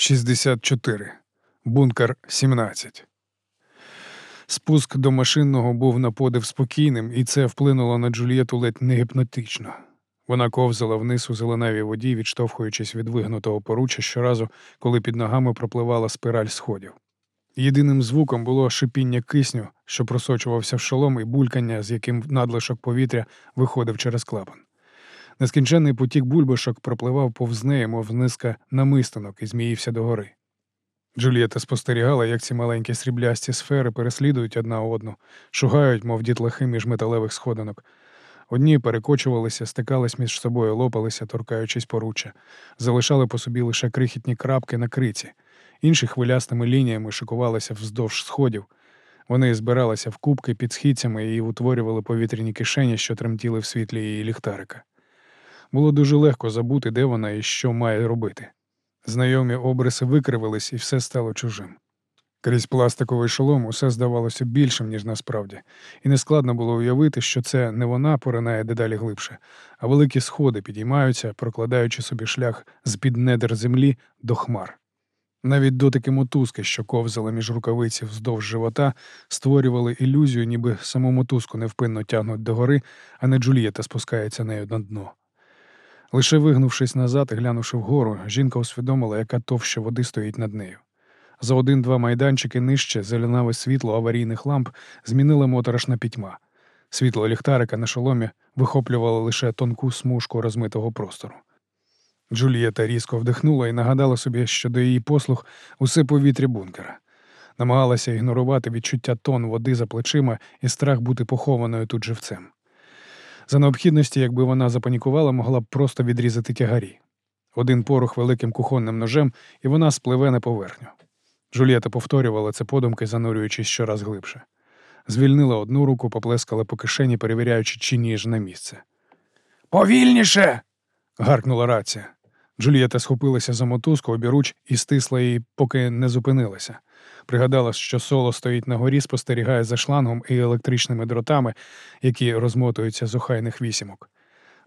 64. Бункер 17. Спуск до машинного був на подив спокійним, і це вплинуло на Джульєту ледь не гіпнотично. Вона ковзала вниз у зеленавій воді, відштовхуючись від вигнутого поруччя щоразу, коли під ногами пропливала спираль сходів. Єдиним звуком було шипіння кисню, що просочувався в шолом, і булькання, з яким надлишок повітря виходив через клапан. Нескінченний потік бульбашок пропливав повз неї, мов низка намистинок і зміївся догори. Джульєта спостерігала, як ці маленькі сріблясті сфери переслідують одна одну, шугають, мов дітлахи між металевих сходинок. Одні перекочувалися, стикались між собою, лопалися, торкаючись поруччя, залишали по собі лише крихітні крапки на криці, інші хвилястими лініями шикувалися вздовж сходів. Вони збиралися в кубки під східцями і утворювали повітряні кишені, що тремтіли в світлі її ліхтарика. Було дуже легко забути, де вона і що має робити. Знайомі обриси викривились, і все стало чужим. Крізь пластиковий шолом усе здавалося більшим, ніж насправді, і нескладно було уявити, що це не вона поринає дедалі глибше, а великі сходи підіймаються, прокладаючи собі шлях з під недр землі до хмар. Навіть дотики мотузки, що ковзали між рукавиці вздовж живота, створювали ілюзію, ніби саму мотузку невпинно тягнуть догори, а не Джулієта спускається нею на дно. Лише вигнувшись назад і глянувши вгору, жінка усвідомила, яка товща води стоїть над нею. За один-два майданчики нижче зеленаве світло аварійних ламп змінила моторошна пітьма. Світло ліхтарика на шоломі вихоплювало лише тонку смужку розмитого простору. Джулієта різко вдихнула і нагадала собі, що до її послуг усе повітря бункера. Намагалася ігнорувати відчуття тон води за плечима і страх бути похованою тут живцем. За необхідності, якби вона запанікувала, могла б просто відрізати тягарі. Один порух великим кухонним ножем, і вона спливе на поверхню. Джулієта повторювала це подумки, занурюючись щораз глибше. Звільнила одну руку, поплескала по кишені, перевіряючи, чи ніж на місце. Повільніше. гаркнула рація. Джулієта схопилася за мотузку обіруч і стисла її, поки не зупинилася. Пригадала, що соло стоїть на горі, спостерігає за шлангом і електричними дротами, які розмотуються з охайних вісімок.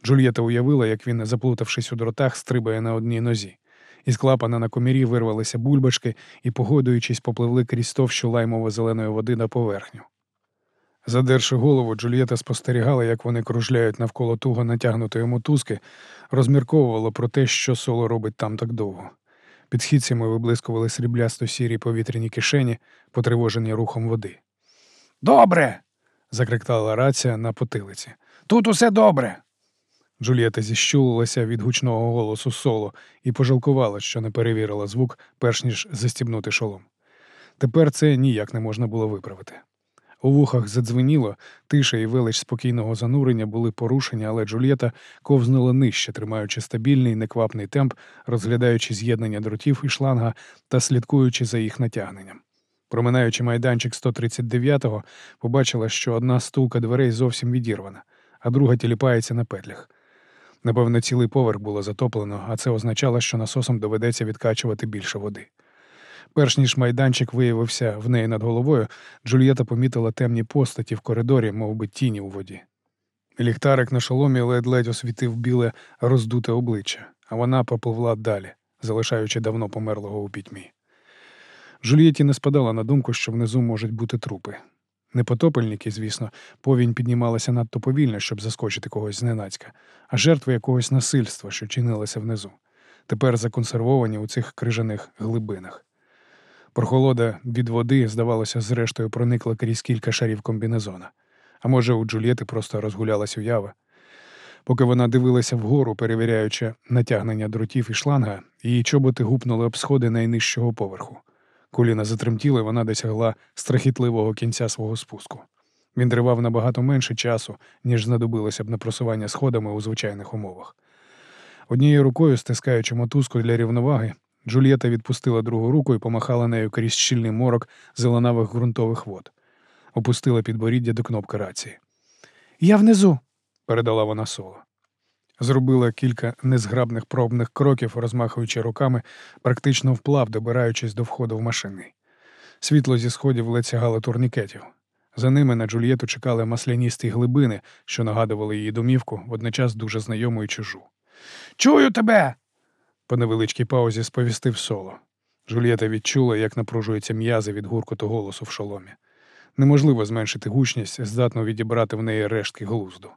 Джульєта уявила, як він, заплутавшись у дротах, стрибає на одній нозі. Із клапана на комірі вирвалися бульбашки і, погодуючись, попливли крізь товщу лаймово-зеленої води на поверхню. Задерши голову, Джульєта спостерігала, як вони кружляють навколо туго натягнутої мотузки, розмірковувала про те, що соло робить там так довго. Під східцями виблискували сріблясто сірі повітряні кишені, потривожені рухом води. Добре. закриктала рація на потилиці. Тут усе добре. Джулієта зіщулилася від гучного голосу соло і пожалкувала, що не перевірила звук, перш ніж застібнути шолом. Тепер це ніяк не можна було виправити. У вухах задзвеніло, тиша і велич спокійного занурення були порушені, але Джульєта ковзнула нижче, тримаючи стабільний неквапний темп, розглядаючи з'єднання дротів і шланга та слідкуючи за їх натягненням. Проминаючи майданчик 139-го, побачила, що одна стулка дверей зовсім відірвана, а друга тіліпається на петлях. Напевно, цілий поверх було затоплено, а це означало, що насосом доведеться відкачувати більше води. Перш ніж майданчик виявився в неї над головою, Джульєта помітила темні постаті в коридорі, мов би тіні у воді. Ліхтарик на шоломі ледь-ледь освітив біле роздуте обличчя, а вона попливла далі, залишаючи давно померлого у пітьмі. Джульєті не спадала на думку, що внизу можуть бути трупи. Не потопельники, звісно, повінь піднімалася надто повільно, щоб заскочити когось зненацька, а жертви якогось насильства, що чинилося внизу, тепер законсервовані у цих крижаних глибинах. Прохолода від води, здавалося, зрештою проникла крізь кілька шарів комбінезона. А може, у Джульєти просто розгулялась уява. Поки вона дивилася вгору, перевіряючи натягнення дротів і шланга, її чоботи гупнули об сходи найнижчого поверху. Коліна затремтіли, вона досягла страхітливого кінця свого спуску. Він тривав набагато менше часу, ніж знадобилося б на просування сходами у звичайних умовах. Однією рукою, стискаючи мотузку для рівноваги, Джульєта відпустила другу руку і помахала нею крізь щільний морок зеленавих ґрунтових вод, опустила підборіддя до кнопки рації. Я внизу, передала вона соло. Зробила кілька незграбних пробних кроків, розмахуючи руками, практично вплав, добираючись до входу в машини. Світло зі сходів ледь сягало турнікетів. За ними на Джульєту чекали масляністі глибини, що нагадували її домівку, водночас дуже знайому і чужу. Чую тебе! По невеличкій паузі сповістив соло. Жульєта відчула, як напружуються м'язи від гуркоту голосу в шоломі. Неможливо зменшити гучність, здатно відібрати в неї рештки глузду.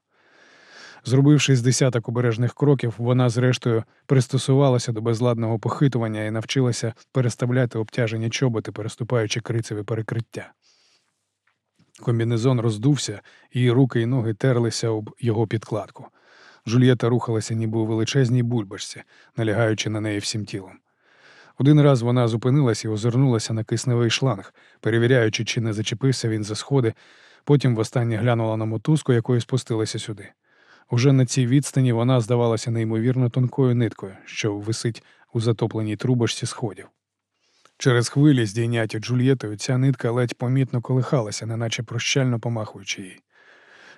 Зробивши з десяток обережних кроків, вона, зрештою, пристосувалася до безладного похитування і навчилася переставляти обтяжені чоботи, переступаючи крицеві перекриття. Комбінезон роздувся, її руки і ноги терлися об його підкладку. Жульєта рухалася, ніби у величезній бульбашці, налягаючи на неї всім тілом. Один раз вона зупинилась і озирнулася на кисневий шланг, перевіряючи, чи не зачепився він за сходи, потім востаннє глянула на мотузку, якою спустилася сюди. Уже на цій відстані вона здавалася неймовірно тонкою ниткою, що висить у затопленій трубочці сходів. Через хвилі, здійняті Джульєтою, ця нитка ледь помітно колихалася, неначе прощально помахуючи їй.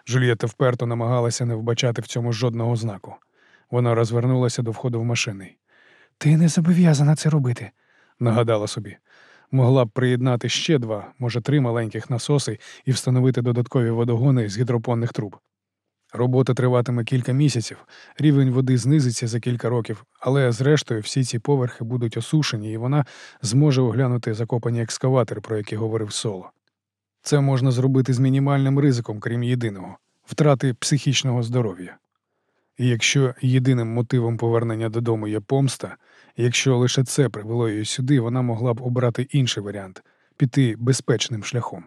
Джульєта вперто намагалася не вбачати в цьому жодного знаку. Вона розвернулася до входу в машини. Ти не зобов'язана це робити, нагадала собі. Могла б приєднати ще два, може, три маленьких насоси і встановити додаткові водогони з гідропонних труб. Робота триватиме кілька місяців, рівень води знизиться за кілька років, але зрештою всі ці поверхи будуть осушені, і вона зможе оглянути закопані екскаватори, про які говорив Соло. Це можна зробити з мінімальним ризиком, крім єдиного втрати психічного здоров'я. І якщо єдиним мотивом повернення додому є помста, якщо лише це привело її сюди, вона могла б обрати інший варіант піти безпечним шляхом.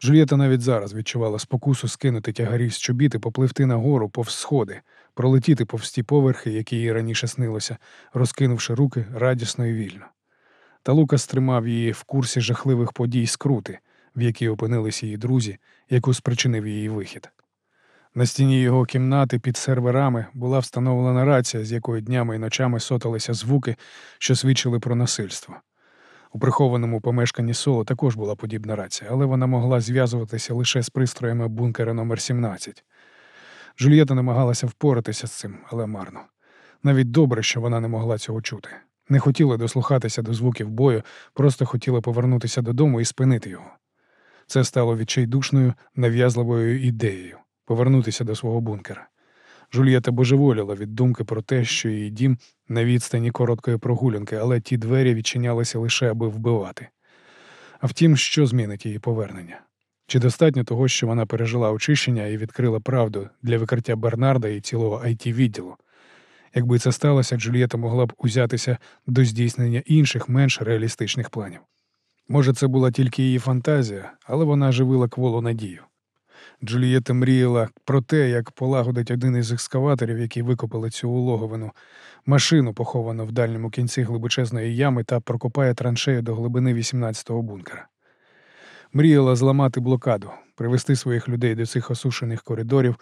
Джульєта навіть зараз відчувала спокусу скинути тягарі з чобіт і попливти нагору повз сходи, пролетіти повз ті поверхи, які їй раніше снилося, розкинувши руки радісно і вільно. Та Лука стримав її в курсі жахливих подій скрути, в якій опинилися її друзі, яку спричинив її вихід. На стіні його кімнати під серверами була встановлена рація, з якої днями і ночами соталися звуки, що свідчили про насильство. У прихованому помешканні соло також була подібна рація, але вона могла зв'язуватися лише з пристроями бункера номер 17 Джульєта намагалася впоратися з цим, але марно. Навіть добре, що вона не могла цього чути. Не хотіла дослухатися до звуків бою, просто хотіла повернутися додому і спинити його. Це стало відчайдушною, нав'язливою ідеєю повернутися до свого бункера. Жульєта божеволіла від думки про те, що її дім на відстані короткої прогулянки, але ті двері відчинялися лише аби вбивати. А втім, що змінить її повернення? Чи достатньо того, що вона пережила очищення і відкрила правду для викриття Бернарда і цілого it відділу? Якби це сталося, Джульєта могла б узятися до здійснення інших, менш реалістичних планів. Може, це була тільки її фантазія, але вона живила кволу надію. Джулієта мріяла про те, як полагодить один із екскаваторів, які викопали цю улоговину, машину, поховану в дальньому кінці глибочезної ями та прокопає траншею до глибини 18-го бункера. Мріяла зламати блокаду, привести своїх людей до цих осушених коридорів.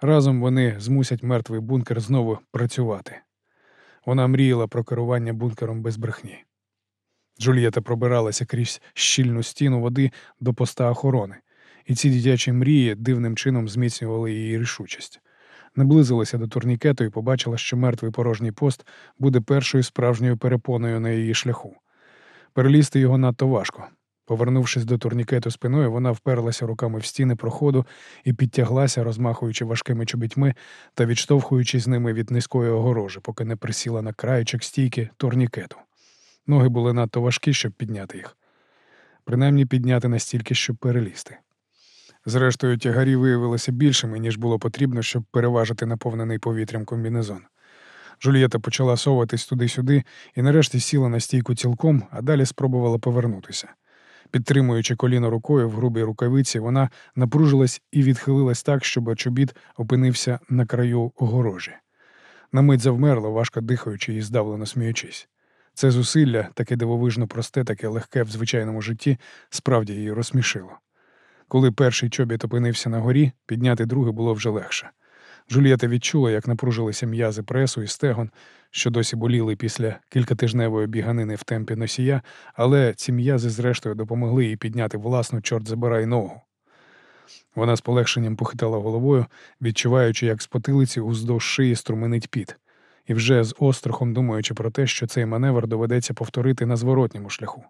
Разом вони змусять мертвий бункер знову працювати. Вона мріяла про керування бункером без брехні. Джульєта пробиралася крізь щільну стіну води до поста охорони і ці дитячі мрії дивним чином зміцнювали її рішучість. Наблизилася до турнікету і побачила, що мертвий порожній пост буде першою справжньою перепоною на її шляху. Перелізти його надто важко. Повернувшись до турнікету спиною, вона вперлася руками в стіни проходу і підтяглася, розмахуючи важкими чобітьми та відштовхуючись ними від низької огорожі, поки не присіла на краєчок стійки турнікету. Ноги були надто важкі, щоб підняти їх, принаймні підняти настільки, щоб перелізти. Зрештою, тягарі виявилися більшими, ніж було потрібно, щоб переважити наповнений повітрям комбінезон. Жульєта почала соватись туди-сюди і нарешті сіла на стійку цілком, а далі спробувала повернутися. Підтримуючи коліно рукою в грубій рукавиці, вона напружилась і відхилилась так, щоб чобіт опинився на краю огорожі. На мить завмерла, важко дихаючи і здавлено сміючись. Це зусилля, таке дивовижно просте, таке легке в звичайному житті, справді її розсмішило. Коли перший чобіт опинився на горі, підняти другий було вже легше. Джульєта відчула, як напружилися м'язи пресу і стегон, що досі боліли після кількатижневої біганини в темпі носія, але ці м'язи, зрештою, допомогли їй підняти власну чорт забирай ногу. Вона з полегшенням похитала головою, відчуваючи, як з потилиці уздовж шиї струменить піт, і вже з острахом думаючи про те, що цей маневр доведеться повторити на зворотньому шляху.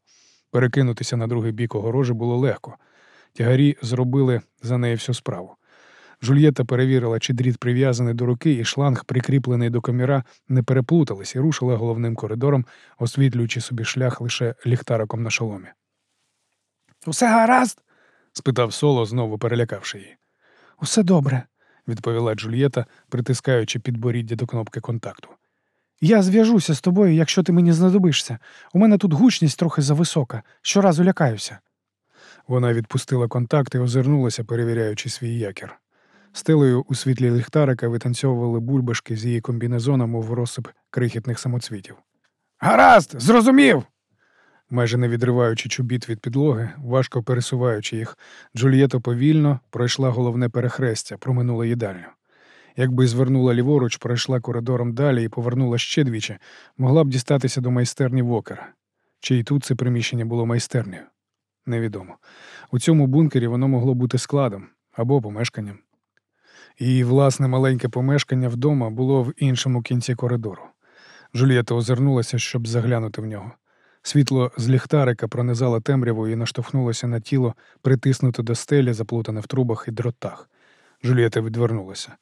Перекинутися на другий бік огорожі було легко. Тягарі зробили за неї всю справу. Жульєта перевірила, чи дріт прив'язаний до руки, і шланг, прикріплений до коміра, не переплутались і рушила головним коридором, освітлюючи собі шлях лише ліхтариком на шоломі. Усе гаразд? спитав соло, знову перелякавши її. Усе добре, відповіла Джульєта, притискаючи підборіддя до кнопки контакту. Я зв'яжуся з тобою, якщо ти мені знадобишся. У мене тут гучність трохи зависока, щоразу лякаюся. Вона відпустила контакт і озирнулася, перевіряючи свій якір. Стелею у світлі ліхтарика витанцьовували бульбашки з її комбінезона, мов розсип крихітних самоцвітів. Гаразд, зрозумів. Майже не відриваючи чобіт від підлоги, важко пересуваючи їх, Джульєта повільно пройшла головне перехрестя, проминула їдальню. Якби звернула ліворуч, пройшла коридором далі і повернула ще двічі, могла б дістатися до майстерні Вокера. Чи й тут це приміщення було майстернею? Невідомо. У цьому бункері воно могло бути складом або помешканням. Її власне маленьке помешкання вдома було в іншому кінці коридору. Джулієта озирнулася, щоб заглянути в нього. Світло з ліхтарика пронизало темряву і наштовхнулося на тіло, притиснуте до стелі, заплутане в трубах і дротах. Джулієта відвернулася.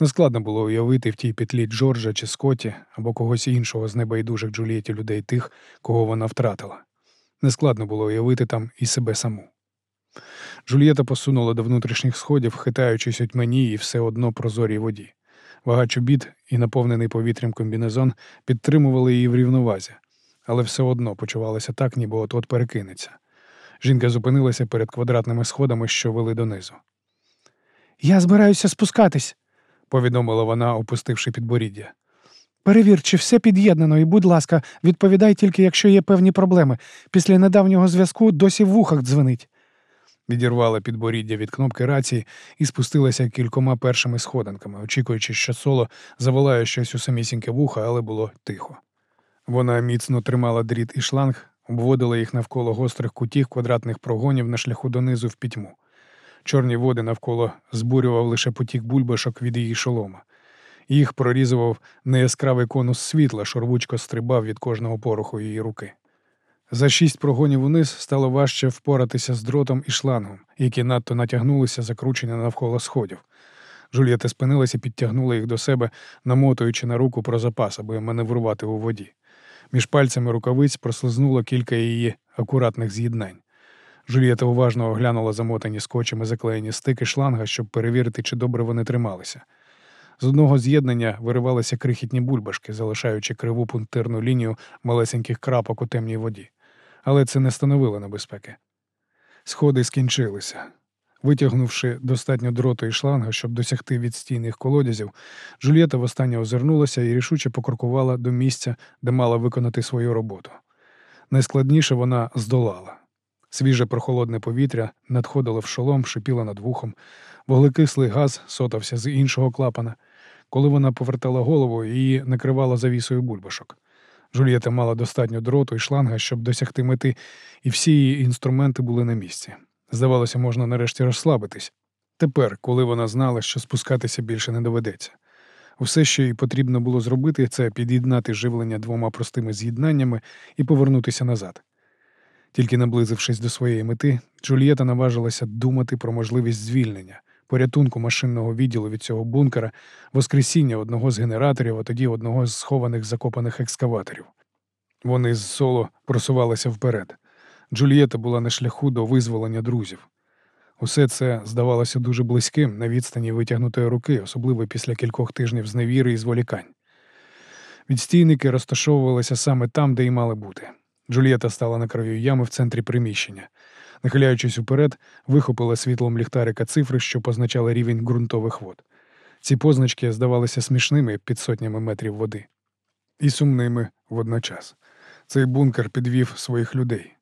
Нескладно було уявити в тій петлі Джорджа чи Скотті або когось іншого з небайдужих Джулієті людей тих, кого вона втратила. Нескладно було уявити там і себе саму. Джульєта посунула до внутрішніх сходів, хитаючись у тьмані і все одно прозорій воді. Вага чобіт і наповнений повітрям комбінезон підтримували її в рівновазі, але все одно почувалася так, ніби от-от перекинеться. Жінка зупинилася перед квадратними сходами, що вели донизу. Я збираюся спускатись, повідомила вона, опустивши підборіддя. Перевір, чи все під'єднано, і, будь ласка, відповідай тільки, якщо є певні проблеми. Після недавнього зв'язку досі в вухах дзвенить. Відірвала підборіддя від кнопки рації і спустилася кількома першими сходинками, очікуючи, що соло заволає щось у самісіньке вуха, але було тихо. Вона міцно тримала дріт і шланг, обводила їх навколо гострих кутів квадратних прогонів на шляху донизу в пітьму. Чорні води навколо збурював лише потік бульбашок від її шолома. Їх прорізував неяскравий конус світла, що рвучко стрибав від кожного пороху її руки. За шість прогонів униз стало важче впоратися з дротом і шлангом, які надто натягнулися, закручені навколо сходів. Жульєта спинилася підтягнула їх до себе, намотуючи на руку про запас, аби маневрувати у воді. Між пальцями рукавиць прослизнуло кілька її акуратних з'єднань. Жульєта уважно оглянула замотані скотчем заклеєні стики шланга, щоб перевірити, чи добре вони трималися. З одного з'єднання виривалися крихітні бульбашки, залишаючи криву пунктирну лінію малесеньких крапок у темній воді. Але це не становило небезпеки. Сходи скінчилися. Витягнувши достатньо дроту і шланга, щоб досягти відстійних колодязів, Джульєта востаннє озирнулася і рішуче покрокувала до місця, де мала виконати свою роботу. Найскладніше вона здолала. Свіже прохолодне повітря надходило в шолом, шипіло над вухом, вуглекислий газ сотався з іншого клапана. Коли вона повертала голову, її накривало завісою бульбашок. Жульєта мала достатньо дроту і шланга, щоб досягти мети, і всі її інструменти були на місці. Здавалося, можна нарешті розслабитись. Тепер, коли вона знала, що спускатися більше не доведеться. Усе, що їй потрібно було зробити, це під'єднати живлення двома простими з'єднаннями і повернутися назад. Тільки наблизившись до своєї мети, Джульєта наважилася думати про можливість звільнення, порятунку машинного відділу від цього бункера, воскресіння одного з генераторів, а тоді одного з схованих закопаних екскаваторів. Вони з соло просувалися вперед. Джульєта була на шляху до визволення друзів. Усе це здавалося дуже близьким на відстані витягнутої руки, особливо після кількох тижнів зневіри і зволікань. Відстійники розташовувалися саме там, де й мали бути. Джульєта стала на краю ями в центрі приміщення. Нахиляючись уперед, вихопила світлом ліхтарика цифри, що позначали рівень ґрунтових вод. Ці позначки здавалися смішними під сотнями метрів води, і сумними водночас. Цей бункер підвів своїх людей.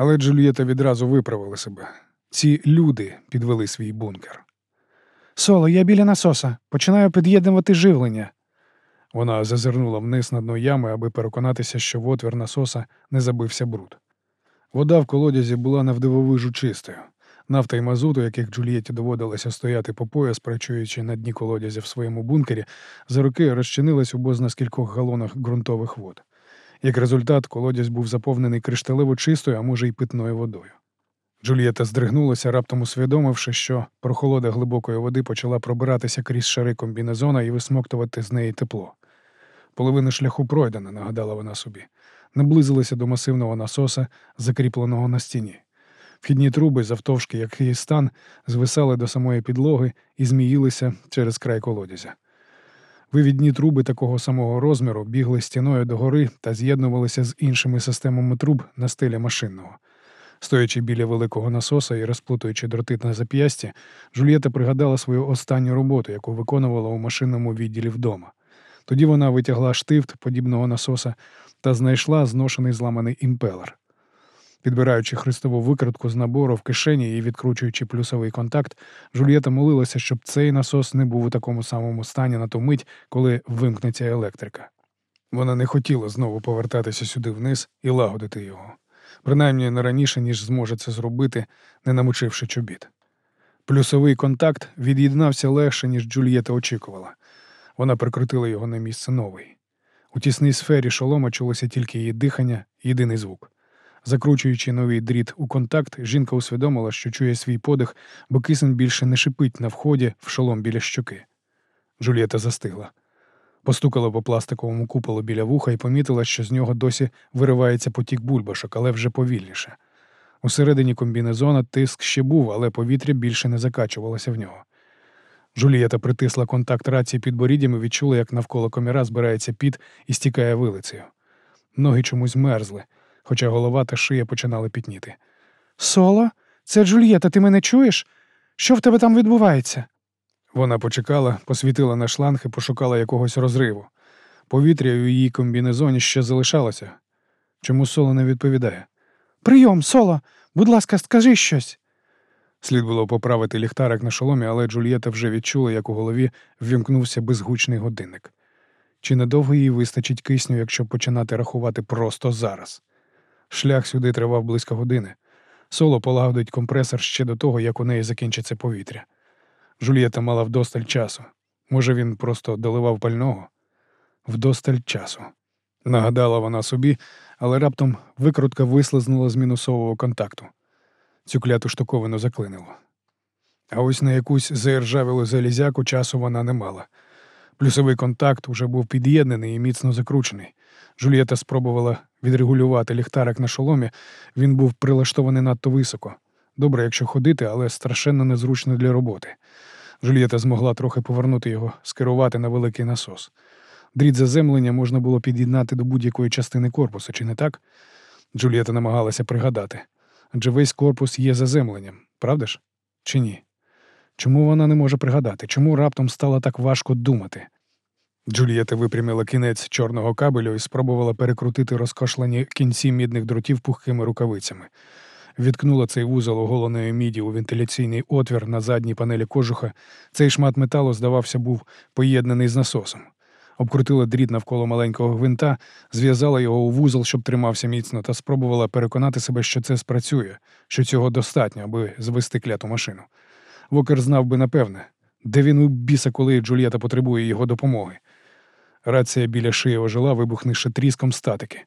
Але Джульєта відразу виправила себе. Ці люди підвели свій бункер. Соло, я біля насоса. Починаю під'єднувати живлення. Вона зазирнула вниз на дно ями, аби переконатися, що в отвір насоса не забився бруд. Вода в колодязі була навдивовижу чистою. Нафта і мазуту, яких Джульєті доводилося стояти по пояс, працюючи на дні колодязя в своєму бункері, за роки розчинилась у бозна з кількох галонах ґрунтових вод. Як результат, колодязь був заповнений кришталево чистою, а може й питною водою. Джульєта здригнулася, раптом усвідомивши, що прохолода глибокої води почала пробиратися крізь шари комбінезона і висмоктувати з неї тепло. Половина шляху пройдена, нагадала вона собі. Наблизилися до масивного насоса, закріпленого на стіні. Вхідні труби, завтовшки, як її звисали до самої підлоги і зміїлися через край колодязя. Вивідні труби такого самого розміру бігли стіною догори та з'єднувалися з іншими системами труб на стилі машинного. Стоячи біля великого насоса і розплутуючи дроти на зап'ясті, Жульєта пригадала свою останню роботу, яку виконувала у машинному відділі вдома. Тоді вона витягла штифт подібного насоса та знайшла зношений зламаний імпелер. Підбираючи хрестову викритку з набору в кишені і відкручуючи плюсовий контакт, Жульєта молилася, щоб цей насос не був у такому самому стані на ту мить, коли вимкнеться електрика. Вона не хотіла знову повертатися сюди вниз і лагодити його, принаймні не раніше, ніж зможе це зробити, не намочивши чобіт. Плюсовий контакт від'єднався легше, ніж Джульєта очікувала. Вона прикрутила його на місце новий. У тісній сфері шолома чулося тільки її дихання, єдиний звук. Закручуючи новий дріт у контакт, жінка усвідомила, що чує свій подих, бо кисень більше не шипить на вході в шолом біля щоки. Джульєта застигла. Постукала по пластиковому куполу біля вуха і помітила, що з нього досі виривається потік бульбашок, але вже повільніше. Усередині комбінезона тиск ще був, але повітря більше не закачувалося в нього. Жулієта притисла контакт рації під боріддям і відчула, як навколо коміра збирається піт і стікає вилицею. Ноги чомусь мерзли, хоча голова та шия починали пітніти. Соло? Це Джульєта, ти мене чуєш? Що в тебе там відбувається? Вона почекала, посвітила на шланг і пошукала якогось розриву. Повітря у її комбінезоні ще залишалося. Чому соло не відповідає? Прийом, соло, будь ласка, скажи щось. Слід було поправити ліхтарик на шоломі, але Джульєта вже відчула, як у голові ввімкнувся безгучний годинник. Чи недовго їй вистачить кисню, якщо починати рахувати просто зараз? Шлях сюди тривав близько години. Соло полагодить компресор ще до того, як у неї закінчиться повітря. Жульєта мала вдосталь часу. Може, він просто доливав пального? Вдосталь часу. Нагадала вона собі, але раптом викрутка вислизнула з мінусового контакту. Цю кляту штуковину заклинило. А ось на якусь заіржавілу залізяку часу вона не мала. Плюсовий контакт уже був під'єднаний і міцно закручений. Жульєта спробувала відрегулювати ліхтарик на шоломі, він був прилаштований надто високо. Добре, якщо ходити, але страшенно незручно для роботи. Жульєта змогла трохи повернути його, скерувати на великий насос. Дріт заземлення можна було під'єднати до будь-якої частини корпусу, чи не так? Джульєта намагалася пригадати. Адже весь корпус є заземленням, правда ж? Чи ні? Чому вона не може пригадати? Чому раптом стало так важко думати? Джульєта випрямила кінець чорного кабелю і спробувала перекрутити розкошлені кінці мідних дротів пухкими рукавицями. Відкнула цей вузол оголеної міді у вентиляційний отвір на задній панелі кожуха. Цей шмат металу, здавався, був поєднаний з насосом. Обкрутила дріт навколо маленького гвинта, зв'язала його у вузол, щоб тримався міцно, та спробувала переконати себе, що це спрацює, що цього достатньо, аби звести кляту машину. Вокер знав би напевне, де він у біса, коли Джульєта потребує його допомоги. Рація біля шиї ожила, вибухнувши тріском статики.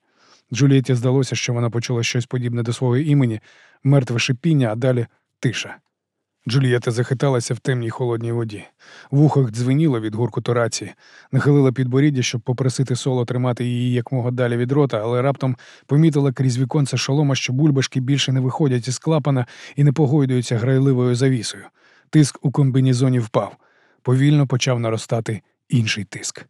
Джулієті здалося, що вона почула щось подібне до свого імені, мертве шипіння, а далі тиша. Джулієта захиталася в темній холодній воді. В ухах дзвеніло від гуркуту рації, нахилила підборіддя, щоб попросити соло тримати її якмога далі від рота, але раптом помітила крізь віконце шолома, що бульбашки більше не виходять із клапана і не погойдуються грайливою завісою. Тиск у комбінізоні впав. Повільно почав наростати інший тиск.